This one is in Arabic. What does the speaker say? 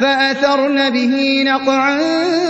فَأَثَرْنَ بِهِ نَقْعًا